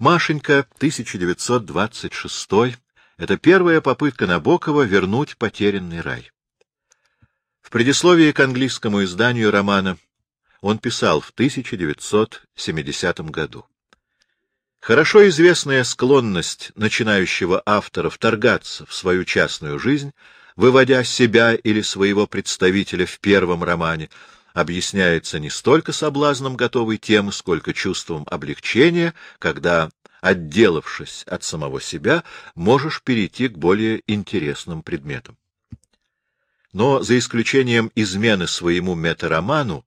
Машенька, 1926 это первая попытка Набокова вернуть потерянный рай. В предисловии к английскому изданию романа он писал в 1970 году. Хорошо известная склонность начинающего автора вторгаться в свою частную жизнь, выводя себя или своего представителя в первом романе, объясняется не столько соблазном готовой темы, сколько чувством облегчения, когда, отделавшись от самого себя, можешь перейти к более интересным предметам. Но за исключением измены своему метароману,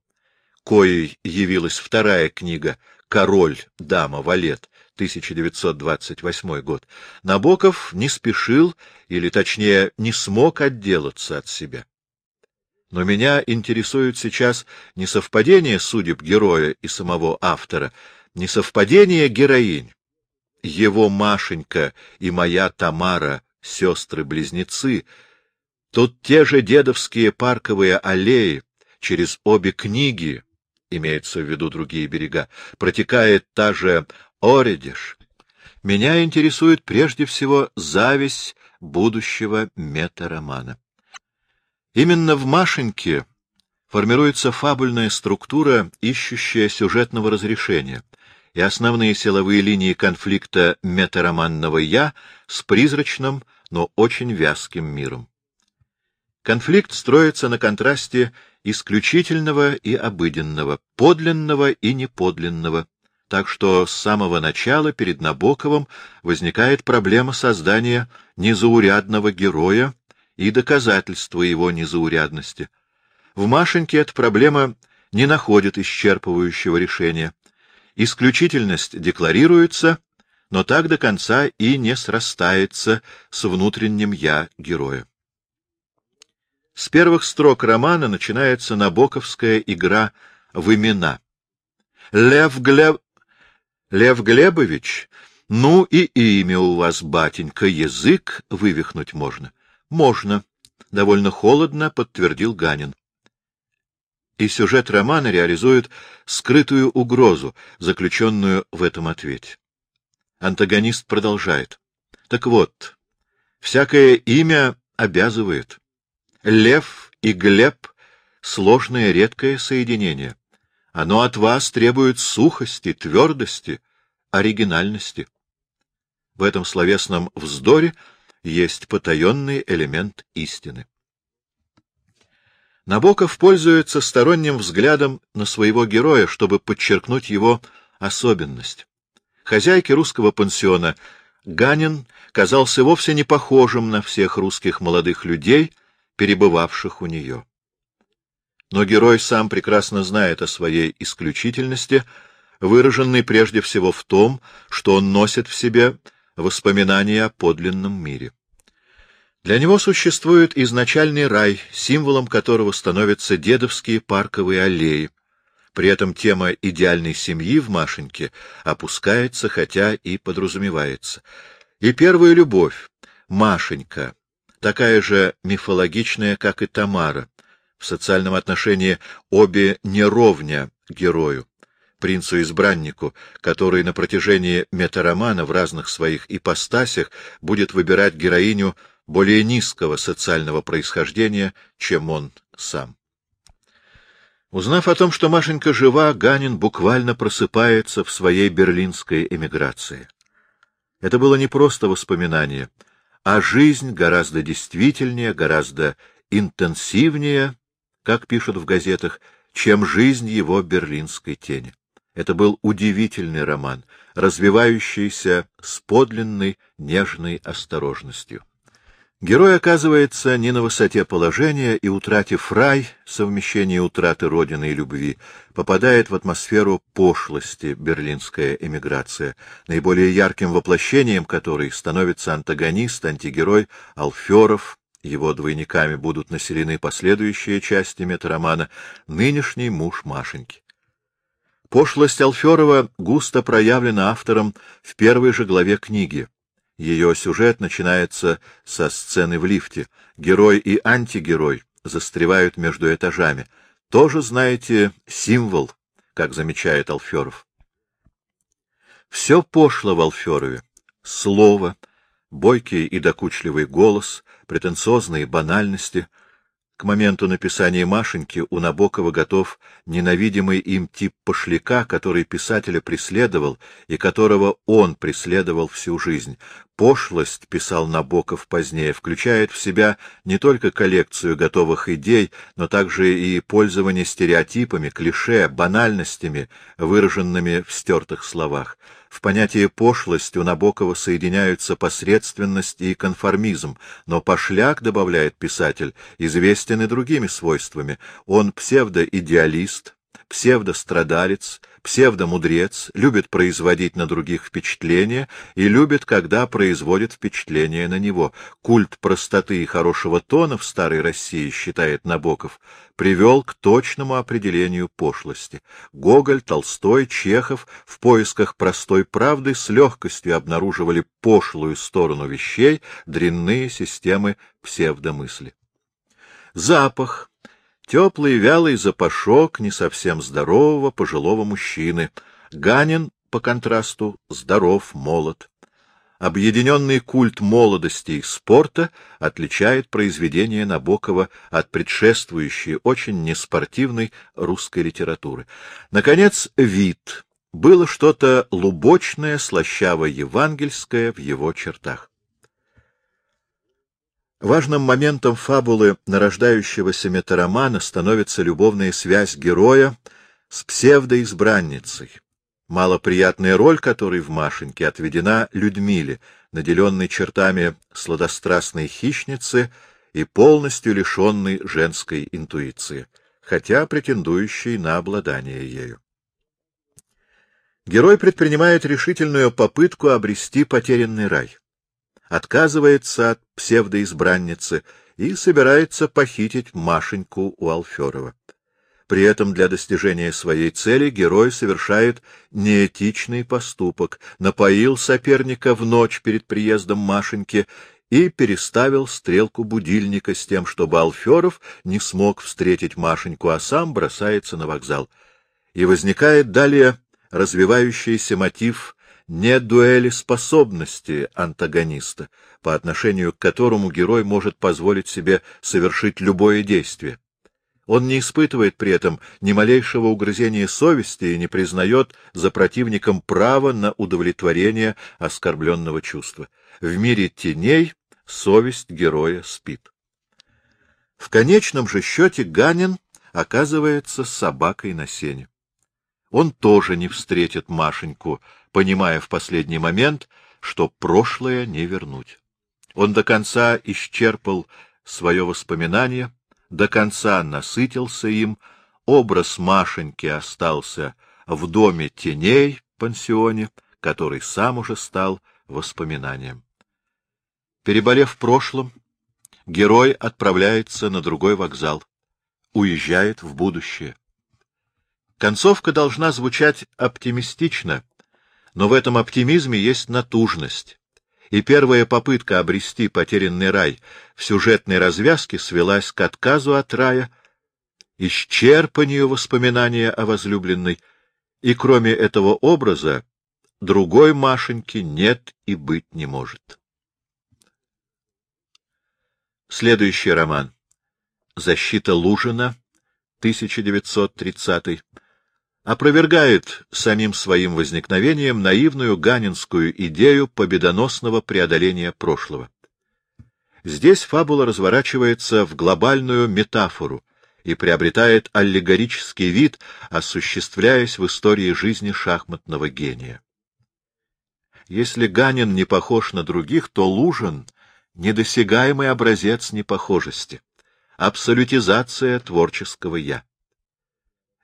коей явилась вторая книга «Король, дама, валет», 1928 год, Набоков не спешил, или точнее не смог отделаться от себя. Но меня интересует сейчас не совпадение судеб героя и самого автора, не совпадение героинь. Его Машенька и моя Тамара, сестры-близнецы, тут те же дедовские парковые аллеи, через обе книги, имеются в виду другие берега, протекает та же Оредиш. Меня интересует прежде всего зависть будущего метаромана. Именно в Машеньке формируется фабульная структура, ищущая сюжетного разрешения, и основные силовые линии конфликта метароманного «я» с призрачным, но очень вязким миром. Конфликт строится на контрасте исключительного и обыденного, подлинного и неподлинного, так что с самого начала перед Набоковым возникает проблема создания незаурядного героя, и доказательство его незаурядности. В Машеньке эта проблема не находит исчерпывающего решения. Исключительность декларируется, но так до конца и не срастается с внутренним «я» героя. С первых строк романа начинается набоковская игра в имена. Лев, Глеб... Лев Глебович, ну и имя у вас, батенька, язык вывихнуть можно. Можно, довольно холодно подтвердил Ганин. И сюжет романа реализует скрытую угрозу, заключенную в этом ответе. Антагонист продолжает. Так вот, всякое имя обязывает. Лев и Глеб — сложное редкое соединение. Оно от вас требует сухости, твердости, оригинальности. В этом словесном вздоре есть потаенный элемент истины. Набоков пользуется сторонним взглядом на своего героя, чтобы подчеркнуть его особенность. Хозяйке русского пансиона Ганин казался вовсе не похожим на всех русских молодых людей, перебывавших у нее. Но герой сам прекрасно знает о своей исключительности, выраженной прежде всего в том, что он носит в себе воспоминания о подлинном мире. Для него существует изначальный рай, символом которого становятся дедовские парковые аллеи. При этом тема идеальной семьи в Машеньке опускается, хотя и подразумевается. И первая любовь, Машенька, такая же мифологичная, как и Тамара. В социальном отношении обе неровня герою принцу-избраннику, который на протяжении метаромана в разных своих ипостасях будет выбирать героиню более низкого социального происхождения, чем он сам. Узнав о том, что Машенька жива, Ганин буквально просыпается в своей берлинской эмиграции. Это было не просто воспоминание, а жизнь гораздо действительнее, гораздо интенсивнее, как пишут в газетах, чем жизнь его берлинской тени. Это был удивительный роман, развивающийся с подлинной нежной осторожностью. Герой оказывается не на высоте положения и, утратив рай, совмещение утраты родины и любви, попадает в атмосферу пошлости берлинская эмиграция, наиболее ярким воплощением которой становится антагонист, антигерой Алферов, его двойниками будут населены последующие части метаромана, нынешний муж Машеньки. Пошлость Алферова густо проявлена автором в первой же главе книги. Ее сюжет начинается со сцены в лифте. Герой и антигерой застревают между этажами. Тоже, знаете, символ, как замечает Алферов. Все пошло в Алферове. Слово, бойкий и докучливый голос, претенциозные банальности — к моменту написания Машеньки у Набокова готов ненавидимый им тип пошляка, который писателя преследовал и которого он преследовал всю жизнь. Пошлость, писал Набоков позднее, включает в себя не только коллекцию готовых идей, но также и пользование стереотипами, клише, банальностями, выраженными в стертых словах. В понятии пошлость у Набокова соединяются посредственность и конформизм, но пошляк, добавляет писатель, известен и другими свойствами. Он псевдоидеалист, псевдострадалец, псевдомудрец, любит производить на других впечатление и любит, когда производит впечатление на него. Культ простоты и хорошего тона в старой России, считает Набоков, привел к точному определению пошлости. Гоголь, Толстой, Чехов в поисках простой правды с легкостью обнаруживали пошлую сторону вещей, дрянные системы псевдомысли. Запах Теплый вялый запашок не совсем здорового пожилого мужчины. Ганин, по контрасту, здоров, молод. Объединенный культ молодости и спорта отличает произведение Набокова от предшествующей, очень неспортивной русской литературы. Наконец, вид. Было что-то лубочное, слащаво-евангельское в его чертах. Важным моментом фабулы нарождающегося метаромана становится любовная связь героя с псевдоизбранницей, малоприятная роль которой в Машеньке отведена Людмиле, наделенной чертами сладострастной хищницы и полностью лишенной женской интуиции, хотя претендующей на обладание ею. Герой предпринимает решительную попытку обрести потерянный рай отказывается от псевдоизбранницы и собирается похитить Машеньку у Алферова. При этом для достижения своей цели герой совершает неэтичный поступок, напоил соперника в ночь перед приездом Машеньки и переставил стрелку будильника с тем, чтобы Алферов не смог встретить Машеньку, а сам бросается на вокзал. И возникает далее развивающийся мотив не дуэли способности антагониста, по отношению к которому герой может позволить себе совершить любое действие. Он не испытывает при этом ни малейшего угрызения совести и не признает за противником права на удовлетворение оскорбленного чувства. В мире теней совесть героя спит. В конечном же счете Ганин оказывается собакой на сене. Он тоже не встретит Машеньку, понимая в последний момент, что прошлое не вернуть. Он до конца исчерпал свое воспоминание, до конца насытился им, образ Машеньки остался в доме теней, пансионе, который сам уже стал воспоминанием. Переболев прошлым, герой отправляется на другой вокзал, уезжает в будущее. Концовка должна звучать оптимистично, но в этом оптимизме есть натужность. И первая попытка обрести потерянный рай в сюжетной развязке свелась к отказу от рая, исчерпанию воспоминания о возлюбленной, и кроме этого образа другой Машеньки нет и быть не может. Следующий роман. Защита Лужина, 1930 опровергает самим своим возникновением наивную ганинскую идею победоносного преодоления прошлого. Здесь фабула разворачивается в глобальную метафору и приобретает аллегорический вид, осуществляясь в истории жизни шахматного гения. Если Ганин не похож на других, то Лужин — недосягаемый образец непохожести, абсолютизация творческого «я».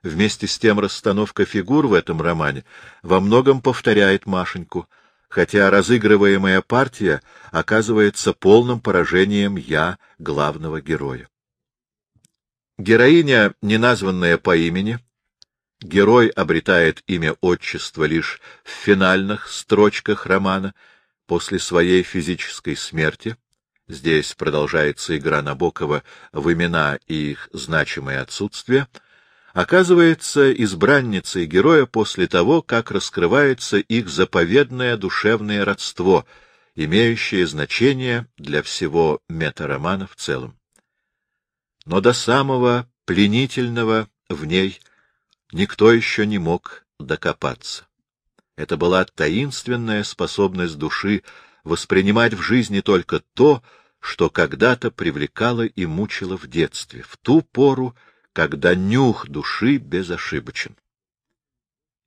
Вместе с тем расстановка фигур в этом романе во многом повторяет Машеньку, хотя разыгрываемая партия оказывается полным поражением «я» главного героя. Героиня, не названная по имени, герой обретает имя отчества лишь в финальных строчках романа после своей физической смерти. Здесь продолжается игра Набокова в имена и их значимое отсутствие — оказывается избранницей героя после того, как раскрывается их заповедное душевное родство, имеющее значение для всего метаромана в целом. Но до самого пленительного в ней никто еще не мог докопаться. Это была таинственная способность души воспринимать в жизни только то, что когда-то привлекало и мучило в детстве, в ту пору, когда нюх души безошибочен.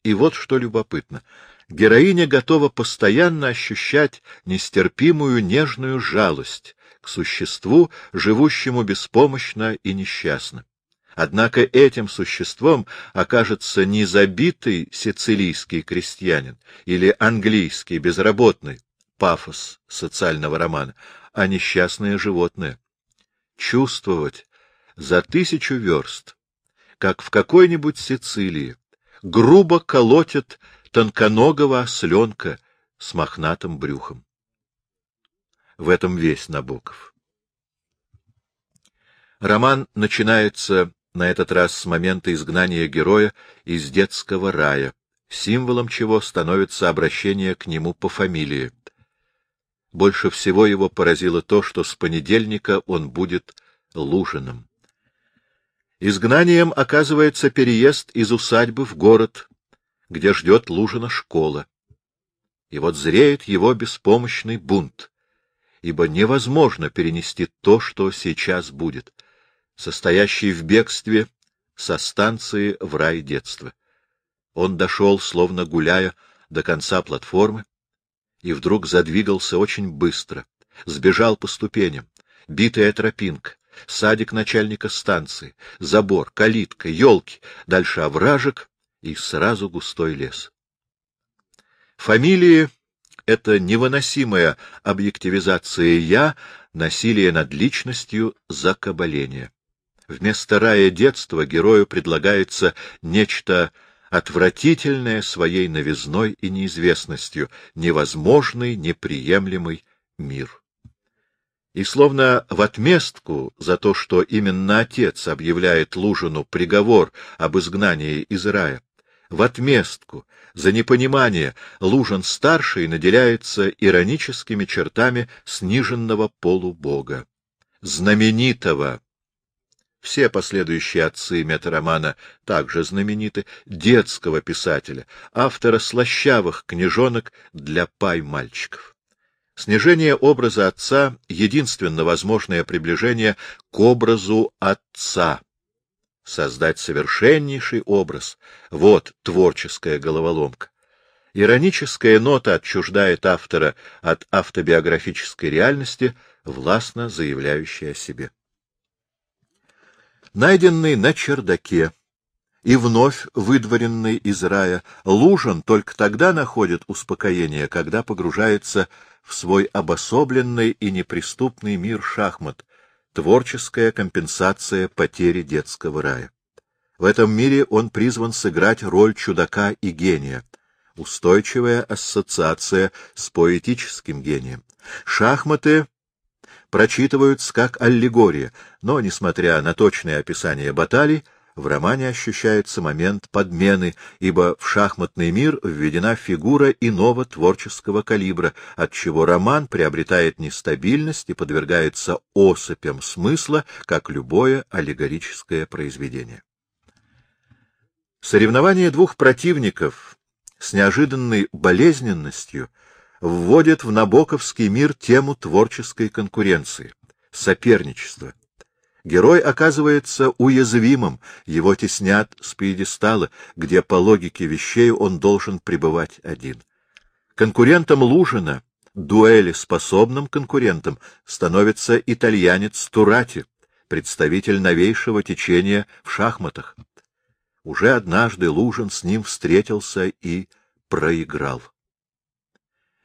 И вот что любопытно. Героиня готова постоянно ощущать нестерпимую нежную жалость к существу, живущему беспомощно и несчастно. Однако этим существом окажется не забитый сицилийский крестьянин или английский безработный, пафос социального романа, а несчастное животное. Чувствовать за тысячу верст, как в какой-нибудь Сицилии, грубо колотит тонконогого осленка с мохнатым брюхом. В этом весь Набоков. Роман начинается на этот раз с момента изгнания героя из детского рая, символом чего становится обращение к нему по фамилии. Больше всего его поразило то, что с понедельника он будет Лужиным. Изгнанием оказывается переезд из усадьбы в город, где ждет Лужина школа. И вот зреет его беспомощный бунт, ибо невозможно перенести то, что сейчас будет, состоящий в бегстве со станции в рай детства. Он дошел, словно гуляя, до конца платформы, и вдруг задвигался очень быстро, сбежал по ступеням, битая тропинка, садик начальника станции, забор, калитка, елки, дальше овражек и сразу густой лес. Фамилии — это невыносимая объективизация «я», насилие над личностью, закабаление. Вместо рая детства герою предлагается нечто отвратительное своей новизной и неизвестностью, невозможный, неприемлемый мир. И словно в отместку за то, что именно отец объявляет Лужину приговор об изгнании из рая, в отместку за непонимание Лужин-старший наделяется ироническими чертами сниженного полубога, знаменитого все последующие отцы метаромана также знамениты, детского писателя, автора слащавых книжонок для пай-мальчиков. Снижение образа отца — единственно возможное приближение к образу отца. Создать совершеннейший образ — вот творческая головоломка. Ироническая нота отчуждает автора от автобиографической реальности, властно заявляющей о себе найденный на чердаке и вновь выдворенный из рая, Лужин только тогда находит успокоение, когда погружается в свой обособленный и неприступный мир шахмат, творческая компенсация потери детского рая. В этом мире он призван сыграть роль чудака и гения, устойчивая ассоциация с поэтическим гением. Шахматы прочитываются как аллегория, но, несмотря на точное описание баталий, в романе ощущается момент подмены, ибо в шахматный мир введена фигура иного творческого калибра, отчего роман приобретает нестабильность и подвергается осыпям смысла, как любое аллегорическое произведение. Соревнование двух противников с неожиданной болезненностью — вводит в набоковский мир тему творческой конкуренции, соперничества. Герой оказывается уязвимым, его теснят с пьедестала, где по логике вещей он должен пребывать один. Конкурентом Лужина, дуэли способным конкурентом, становится итальянец Турати, представитель новейшего течения в шахматах. Уже однажды Лужин с ним встретился и проиграл.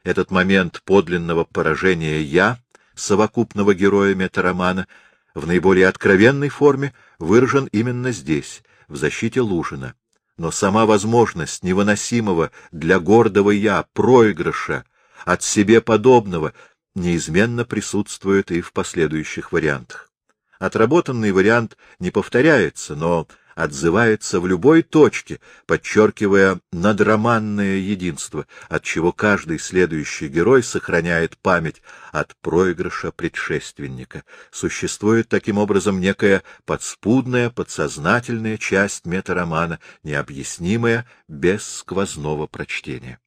Этот момент подлинного поражения «я», совокупного героя метаромана, в наиболее откровенной форме выражен именно здесь, в защите Лужина. Но сама возможность невыносимого для гордого «я» проигрыша от себе подобного неизменно присутствует и в последующих вариантах. Отработанный вариант не повторяется, но отзывается в любой точке, подчеркивая надроманное единство, от чего каждый следующий герой сохраняет память от проигрыша предшественника. Существует таким образом некая подспудная, подсознательная часть метаромана, необъяснимая без сквозного прочтения.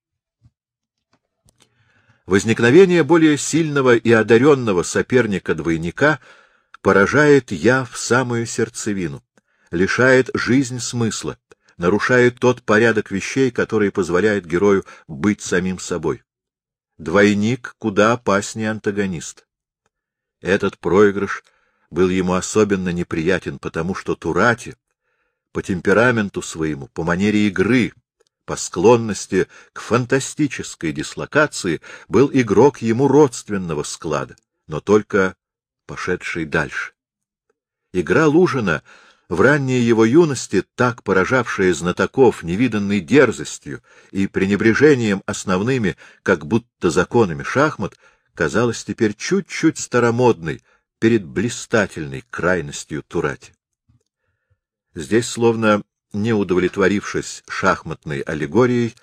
Возникновение более сильного и одаренного соперника-двойника поражает я в самую сердцевину лишает жизнь смысла, нарушает тот порядок вещей, который позволяет герою быть самим собой. Двойник куда опаснее антагонист. Этот проигрыш был ему особенно неприятен, потому что Турати по темпераменту своему, по манере игры, по склонности к фантастической дислокации был игрок ему родственного склада, но только пошедший дальше. Игра Лужина в ранней его юности, так поражавшая знатоков невиданной дерзостью и пренебрежением основными, как будто законами шахмат, казалась теперь чуть-чуть старомодной перед блистательной крайностью Турати. Здесь, словно не удовлетворившись шахматной аллегорией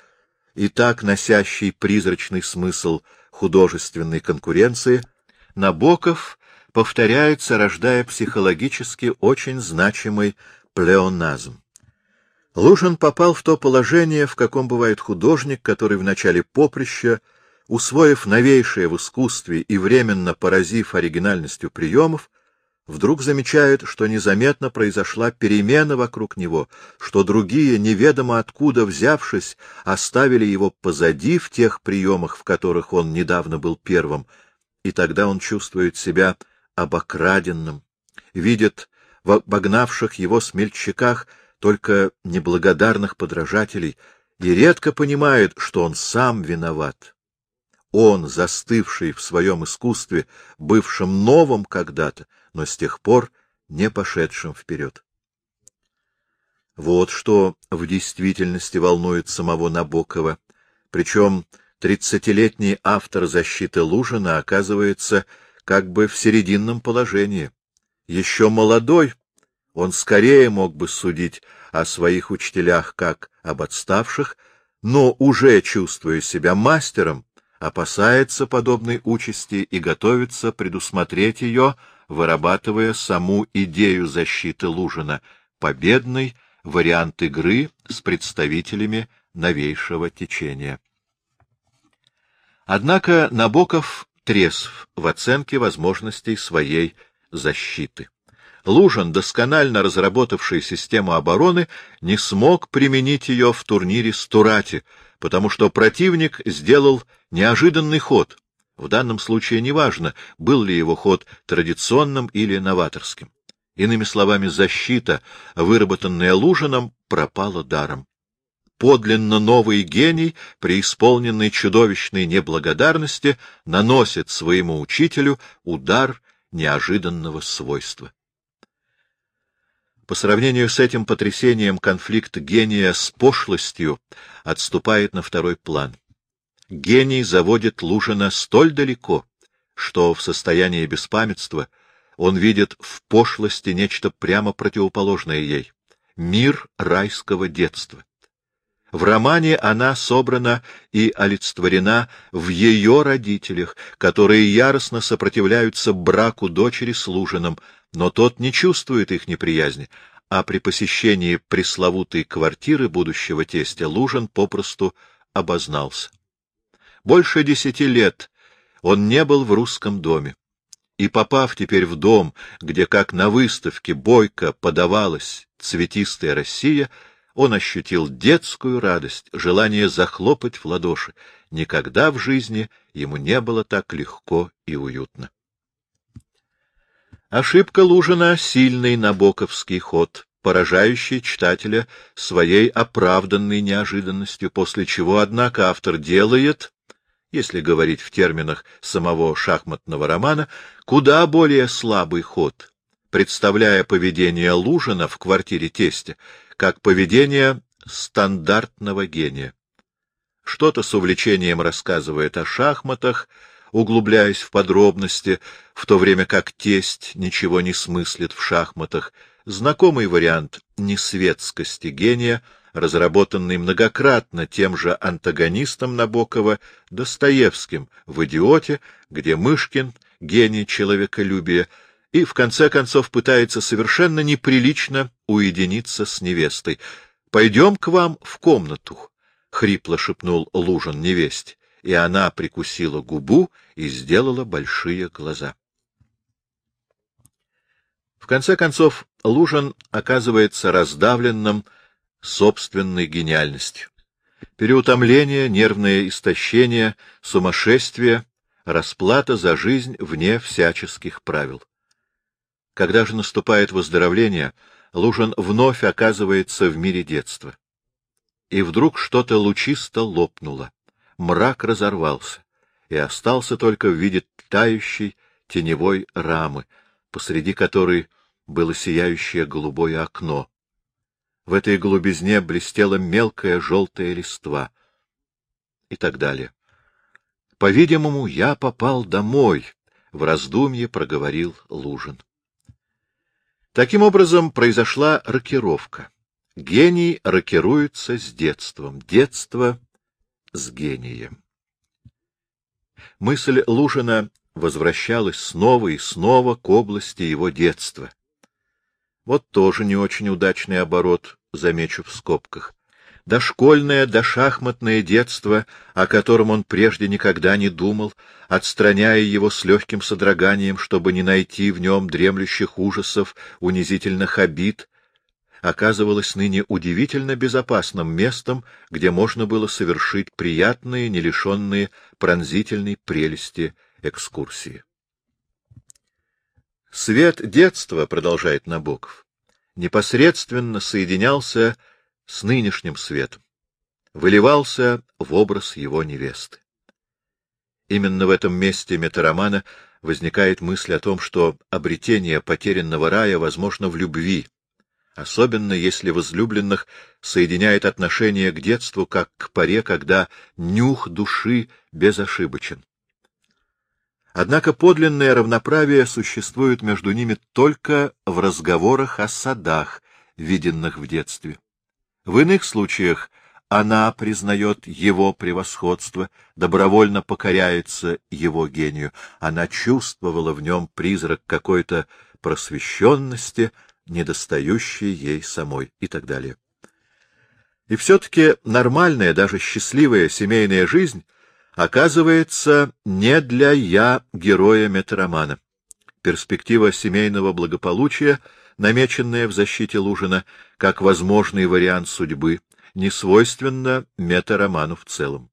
и так носящей призрачный смысл художественной конкуренции, Набоков повторяется, рождая психологически очень значимый плеоназм. Лужин попал в то положение, в каком бывает художник, который в начале поприща, усвоив новейшее в искусстве и временно поразив оригинальностью приемов, вдруг замечает, что незаметно произошла перемена вокруг него, что другие, неведомо откуда взявшись, оставили его позади в тех приемах, в которых он недавно был первым, и тогда он чувствует себя обокраденным, видит в обогнавших его смельчаках только неблагодарных подражателей и редко понимает, что он сам виноват. Он, застывший в своем искусстве, бывшим новым когда-то, но с тех пор не пошедшим вперед. Вот что в действительности волнует самого Набокова, причем тридцатилетний автор защиты Лужина оказывается как бы в серединном положении. Еще молодой, он скорее мог бы судить о своих учителях как об отставших, но уже чувствуя себя мастером, опасается подобной участи и готовится предусмотреть ее, вырабатывая саму идею защиты Лужина, победный вариант игры с представителями новейшего течения. Однако Набоков трезв в оценке возможностей своей защиты. Лужин, досконально разработавший систему обороны, не смог применить ее в турнире с Турати, потому что противник сделал неожиданный ход. В данном случае неважно, был ли его ход традиционным или новаторским. Иными словами, защита, выработанная Лужином, пропала даром подлинно новый гений, преисполненный чудовищной неблагодарности, наносит своему учителю удар неожиданного свойства. По сравнению с этим потрясением конфликт гения с пошлостью отступает на второй план. Гений заводит Лужина столь далеко, что в состоянии беспамятства он видит в пошлости нечто прямо противоположное ей — мир райского детства. В романе она собрана и олицетворена в ее родителях, которые яростно сопротивляются браку дочери с Лужиным, но тот не чувствует их неприязни, а при посещении пресловутой квартиры будущего тестя Лужин попросту обознался. Больше десяти лет он не был в русском доме, и, попав теперь в дом, где, как на выставке, бойко подавалась цветистая Россия, он ощутил детскую радость, желание захлопать в ладоши. Никогда в жизни ему не было так легко и уютно. Ошибка Лужина — сильный набоковский ход, поражающий читателя своей оправданной неожиданностью, после чего, однако, автор делает, если говорить в терминах самого шахматного романа, куда более слабый ход, представляя поведение Лужина в квартире тестя как поведение стандартного гения. Что-то с увлечением рассказывает о шахматах, углубляясь в подробности, в то время как тесть ничего не смыслит в шахматах, знакомый вариант несветскости гения, разработанный многократно тем же антагонистом Набокова Достоевским в «Идиоте», где Мышкин, гений человеколюбия, и, в конце концов, пытается совершенно неприлично уединиться с невестой. — Пойдем к вам в комнату, — хрипло шепнул Лужин невесте, и она прикусила губу и сделала большие глаза. В конце концов, Лужин оказывается раздавленным собственной гениальностью. Переутомление, нервное истощение, сумасшествие, расплата за жизнь вне всяческих правил. Когда же наступает выздоровление, Лужин вновь оказывается в мире детства. И вдруг что-то лучисто лопнуло, мрак разорвался, и остался только в виде тающей теневой рамы, посреди которой было сияющее голубое окно. В этой голубизне блестела мелкая желтая листва и так далее. По-видимому, я попал домой, — в раздумье проговорил Лужин. Таким образом, произошла рокировка. Гений рокируется с детством, детство с гением. Мысль Лужина возвращалась снова и снова к области его детства. Вот тоже не очень удачный оборот, замечу в скобках. Дошкольное, дошахматное детство, о котором он прежде никогда не думал, отстраняя его с легким содроганием, чтобы не найти в нем дремлющих ужасов, унизительных обид, оказывалось ныне удивительно безопасным местом, где можно было совершить приятные, не лишенные пронзительной прелести экскурсии. Свет детства, продолжает Набоков, непосредственно соединялся с нынешним светом, выливался в образ его невесты. Именно в этом месте метаромана возникает мысль о том, что обретение потерянного рая возможно в любви, особенно если возлюбленных соединяет отношение к детству как к поре, когда нюх души безошибочен. Однако подлинное равноправие существует между ними только в разговорах о садах, виденных в детстве. В иных случаях она признает его превосходство, добровольно покоряется его гению. Она чувствовала в нем призрак какой-то просвещенности, недостающей ей самой и так далее. И все-таки нормальная, даже счастливая семейная жизнь — оказывается не для «я» героя метаромана. Перспектива семейного благополучия, намеченная в защите Лужина как возможный вариант судьбы, не свойственна метароману в целом.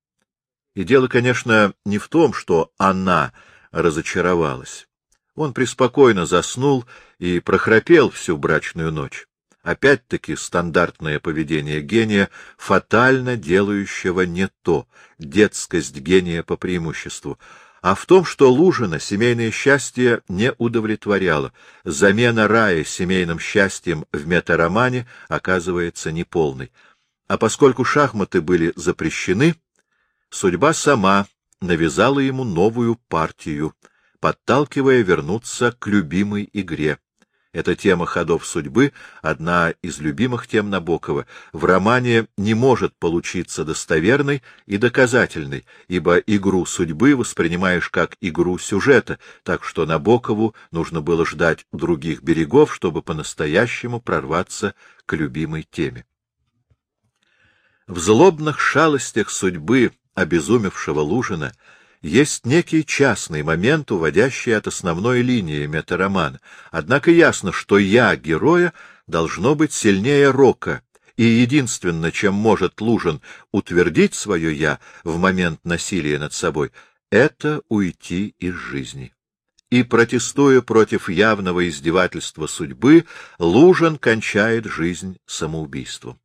И дело, конечно, не в том, что она разочаровалась. Он преспокойно заснул и прохрапел всю брачную ночь. Опять-таки стандартное поведение гения, фатально делающего не то, детскость гения по преимуществу, а в том, что Лужина семейное счастье не удовлетворяло, замена рая семейным счастьем в метаромане оказывается неполной. А поскольку шахматы были запрещены, судьба сама навязала ему новую партию, подталкивая вернуться к любимой игре. Эта тема ходов судьбы, одна из любимых тем Набокова, в романе не может получиться достоверной и доказательной, ибо игру судьбы воспринимаешь как игру сюжета, так что Набокову нужно было ждать других берегов, чтобы по-настоящему прорваться к любимой теме. В злобных шалостях судьбы обезумевшего Лужина есть некий частный момент, уводящий от основной линии метаромана. Однако ясно, что «я» героя должно быть сильнее Рока, и единственное, чем может Лужин утвердить свое «я» в момент насилия над собой, это уйти из жизни. И, протестуя против явного издевательства судьбы, Лужин кончает жизнь самоубийством.